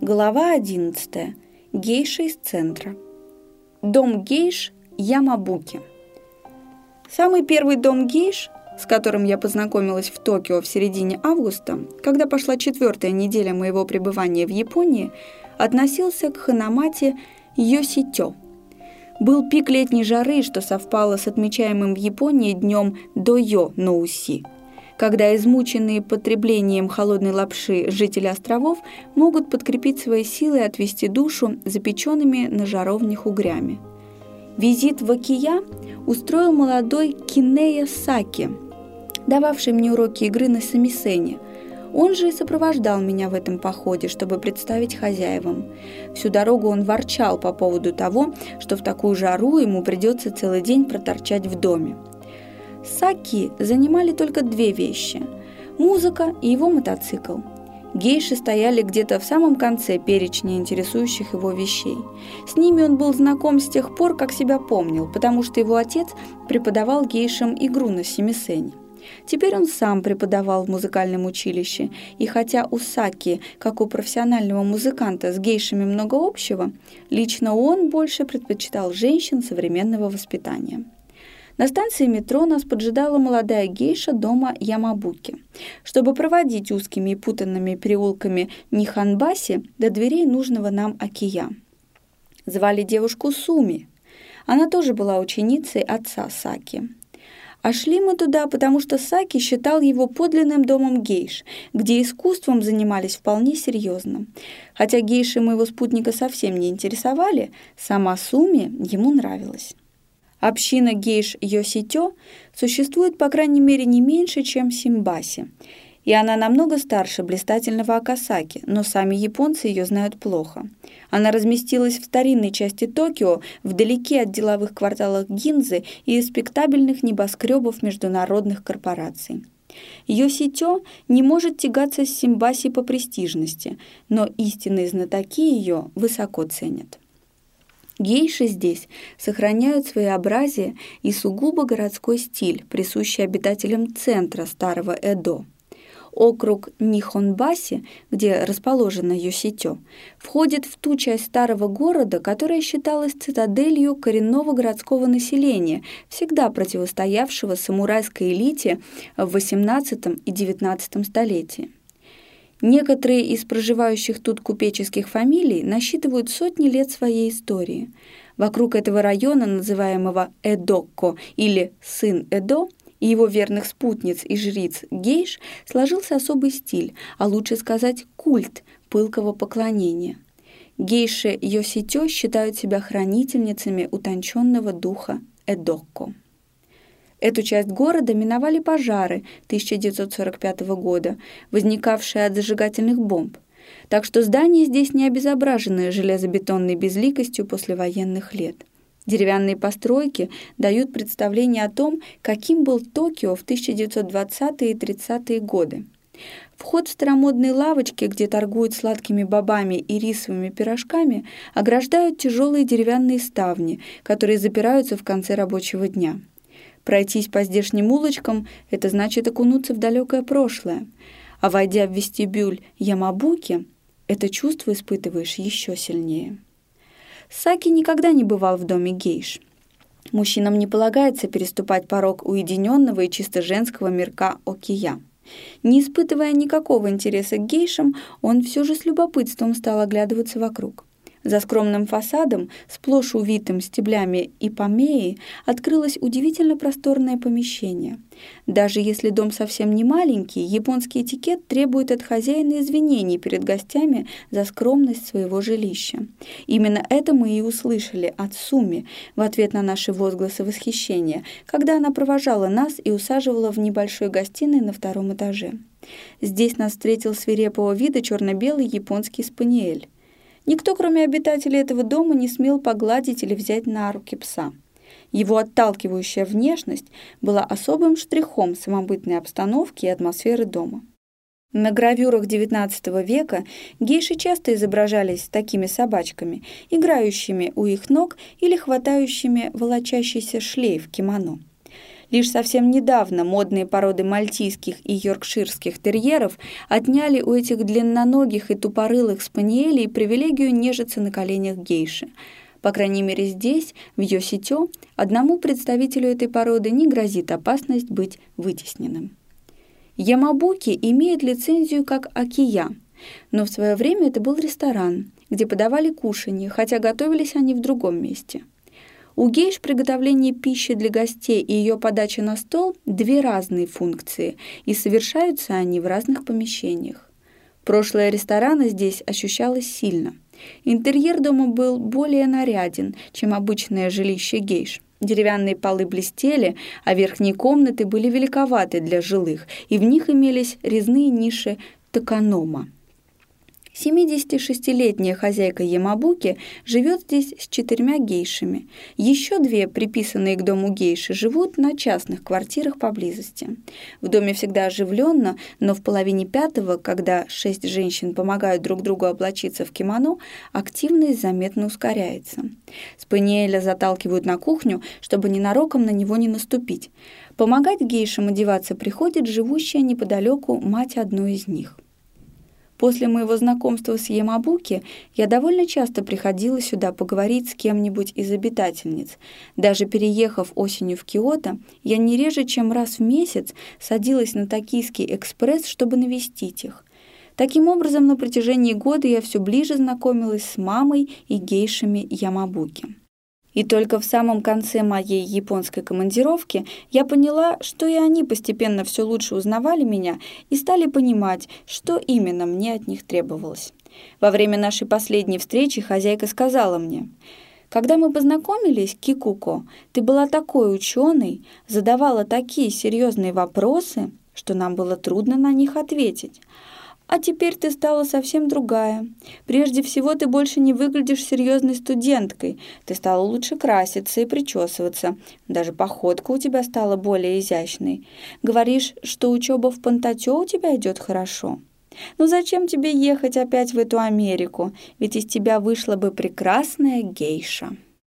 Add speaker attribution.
Speaker 1: Глава 11. Гейша из центра. Дом гейш Ямабуки. Самый первый дом гейш, с которым я познакомилась в Токио в середине августа, когда пошла четвертая неделя моего пребывания в Японии, относился к Ханамате Йоситё. Был пик летней жары, что совпало с отмечаемым в Японии днем Дойо Ноуси – когда измученные потреблением холодной лапши жители островов могут подкрепить свои силы и отвести душу запеченными на жаровнях угрями. Визит в Акия устроил молодой Кинея Саки, дававший мне уроки игры на самисене. Он же и сопровождал меня в этом походе, чтобы представить хозяевам. Всю дорогу он ворчал по поводу того, что в такую жару ему придется целый день проторчать в доме. Саки занимали только две вещи – музыка и его мотоцикл. Гейши стояли где-то в самом конце перечня интересующих его вещей. С ними он был знаком с тех пор, как себя помнил, потому что его отец преподавал гейшам игру на семисене. Теперь он сам преподавал в музыкальном училище, и хотя у Саки, как у профессионального музыканта, с гейшами много общего, лично он больше предпочитал женщин современного воспитания. На станции метро нас поджидала молодая гейша дома Ямабуки. Чтобы проводить узкими и путанными переулками Ниханбаси до дверей нужного нам Акия. Звали девушку Суми. Она тоже была ученицей отца Саки. А шли мы туда, потому что Саки считал его подлинным домом гейш, где искусством занимались вполне серьезно. Хотя гейши моего спутника совсем не интересовали, сама Суми ему нравилась. Община гейш Йоситё существует, по крайней мере, не меньше, чем Симбаси. И она намного старше блистательного Акасаки, но сами японцы ее знают плохо. Она разместилась в старинной части Токио, вдалеке от деловых кварталов Гинзы и респектабельных небоскребов международных корпораций. Йоситё не может тягаться с Симбаси по престижности, но истинные знатоки ее высоко ценят. Гейши здесь сохраняют своеобразие и сугубо городской стиль, присущий обитателям центра старого Эдо. Округ Нихонбаси, где расположено Йоситё, входит в ту часть старого города, которая считалась цитаделью коренного городского населения, всегда противостоявшего самурайской элите в XVIII и XIX столетии. Некоторые из проживающих тут купеческих фамилий насчитывают сотни лет своей истории. Вокруг этого района, называемого Эдокко или «сын Эдо», и его верных спутниц и жриц гейш сложился особый стиль, а лучше сказать культ пылкого поклонения. Гейши Йоситё считают себя хранительницами утонченного духа Эдокко. Эту часть города миновали пожары 1945 года, возникавшие от зажигательных бомб. Так что здания здесь не обезображены железобетонной безликостью послевоенных лет. Деревянные постройки дают представление о том, каким был Токио в 1920-е и 30-е годы. Вход в старомодные лавочки, где торгуют сладкими бобами и рисовыми пирожками, ограждают тяжелые деревянные ставни, которые запираются в конце рабочего дня. Пройтись по здешним улочкам — это значит окунуться в далекое прошлое. А войдя в вестибюль Ямабуки, это чувство испытываешь еще сильнее. Саки никогда не бывал в доме гейш. Мужчинам не полагается переступать порог уединенного и чисто женского мирка Окия. Не испытывая никакого интереса к гейшам, он все же с любопытством стал оглядываться вокруг. За скромным фасадом, сплошь увитым стеблями и помеей, открылось удивительно просторное помещение. Даже если дом совсем не маленький, японский этикет требует от хозяина извинений перед гостями за скромность своего жилища. Именно это мы и услышали от Суми в ответ на наши возгласы восхищения, когда она провожала нас и усаживала в небольшой гостиной на втором этаже. Здесь нас встретил свирепого вида черно-белый японский спаниель. Никто, кроме обитателей этого дома, не смел погладить или взять на руки пса. Его отталкивающая внешность была особым штрихом самобытной обстановки и атмосферы дома. На гравюрах XIX века гейши часто изображались такими собачками, играющими у их ног или хватающими волочащийся шлейф кимоно. Лишь совсем недавно модные породы мальтийских и йоркширских терьеров отняли у этих длинноногих и тупорылых спаниелей привилегию нежиться на коленях гейши. По крайней мере здесь, в Йоситё, одному представителю этой породы не грозит опасность быть вытесненным. Ямабуки имеет лицензию как Акия, но в свое время это был ресторан, где подавали кушанье, хотя готовились они в другом месте – у гейш приготовление пищи для гостей и ее подача на стол – две разные функции, и совершаются они в разных помещениях. Прошлое ресторана здесь ощущалось сильно. Интерьер дома был более наряден, чем обычное жилище гейш. Деревянные полы блестели, а верхние комнаты были великоваты для жилых, и в них имелись резные ниши токанома. 76-летняя хозяйка Ямабуки живет здесь с четырьмя гейшами. Еще две, приписанные к дому гейши, живут на частных квартирах поблизости. В доме всегда оживленно, но в половине пятого, когда шесть женщин помогают друг другу облачиться в кимоно, активность заметно ускоряется. Спаниеля заталкивают на кухню, чтобы ненароком на него не наступить. Помогать гейшам одеваться приходит живущая неподалеку мать одной из них – После моего знакомства с Ямабуки я довольно часто приходила сюда поговорить с кем-нибудь из обитательниц. Даже переехав осенью в Киото, я не реже, чем раз в месяц садилась на Токийский экспресс, чтобы навестить их. Таким образом, на протяжении года я все ближе знакомилась с мамой и гейшами Ямабуки. И только в самом конце моей японской командировки я поняла, что и они постепенно все лучше узнавали меня и стали понимать, что именно мне от них требовалось. Во время нашей последней встречи хозяйка сказала мне, «Когда мы познакомились, Кикуко, ты была такой ученой, задавала такие серьезные вопросы, что нам было трудно на них ответить. А теперь ты стала совсем другая. Прежде всего, ты больше не выглядишь серьезной студенткой. Ты стала лучше краситься и причесываться. Даже походка у тебя стала более изящной. Говоришь, что учеба в Пантатё у тебя идет хорошо. Ну зачем тебе ехать опять в эту Америку? Ведь из тебя вышла бы прекрасная гейша».